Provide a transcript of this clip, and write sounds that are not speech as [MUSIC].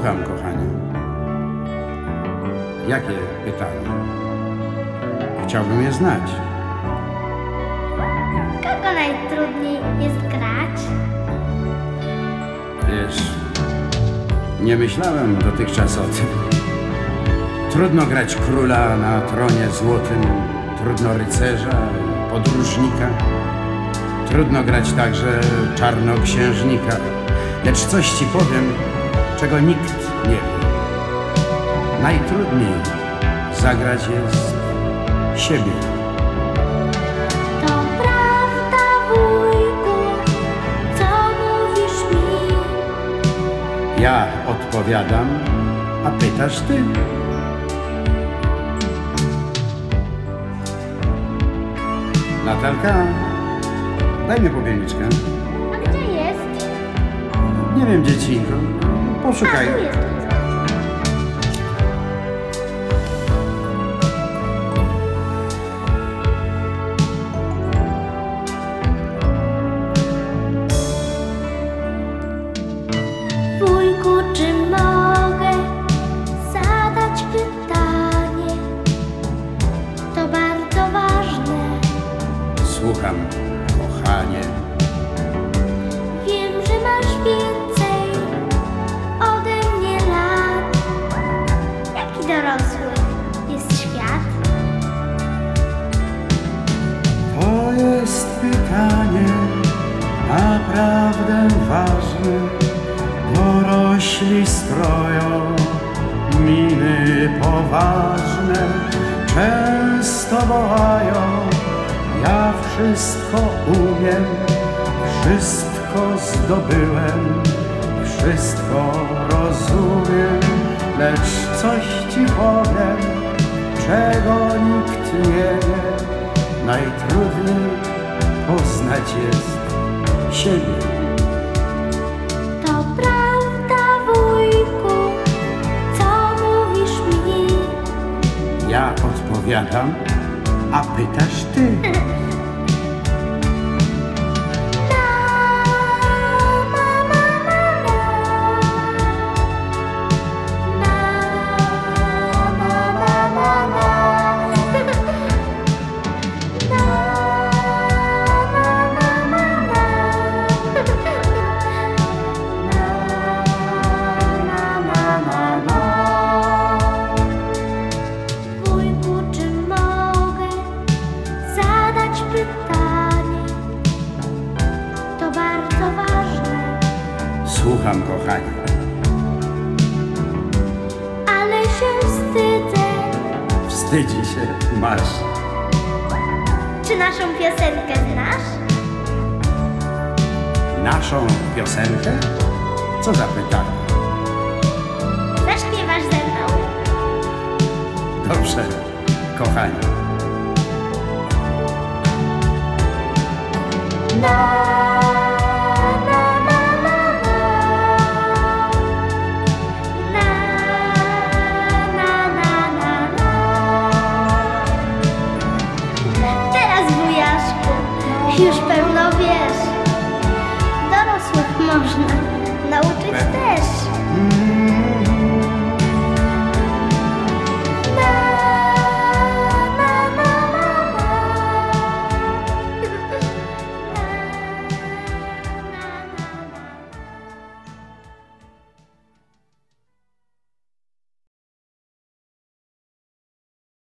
Słucham, kochanie. Jakie pytanie? Chciałbym je znać. Kogo najtrudniej jest grać? Wiesz, nie myślałem dotychczas o tym. Trudno grać króla na tronie złotym, trudno rycerza, podróżnika. Trudno grać także czarnoksiężnika. Lecz coś ci powiem, czego nikt nie wie. Najtrudniej zagrać jest siebie. To prawda, wujku, co mówisz mi? Ja odpowiadam, a pytasz ty. Natalka, daj mi popielniczkę. A gdzie jest? Nie wiem, dziecinko. Poszukaj. Jest. Wujku, czy mogę zadać pytanie? To bardzo ważne. Słucham, kochanie. Często wołają. Ja wszystko umiem, wszystko zdobyłem, wszystko rozumiem, lecz coś ci powiem, czego nikt nie wie. Najtrudniej poznać jest siebie. Odpowiadam, a pytasz [LAUGHS] Słucham, kochanie. ale się wstydzę. Wstydzi się, masz. Czy naszą piosenkę znasz? Naszą piosenkę? Co za pytanie? Zaśpiewasz ze mną? Dobrze, kochanie. Teraz już pełno wiesz. Dorosłych można nauczyć też. Mm.